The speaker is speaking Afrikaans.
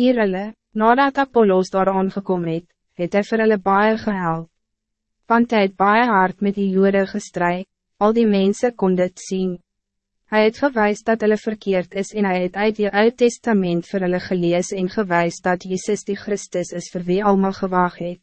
Hier hulle, nadat Apollos daar aangekom het, het hy vir hulle baie gehelp. Want hy het baie hard met die jode gestrui, al die mensen kon dit zien. Hij het gewijs dat hulle verkeerd is en hij het uit die Oud Testament vir hulle gelees en gewijs dat Jezus die Christus is vir wie allemaal gewaag het.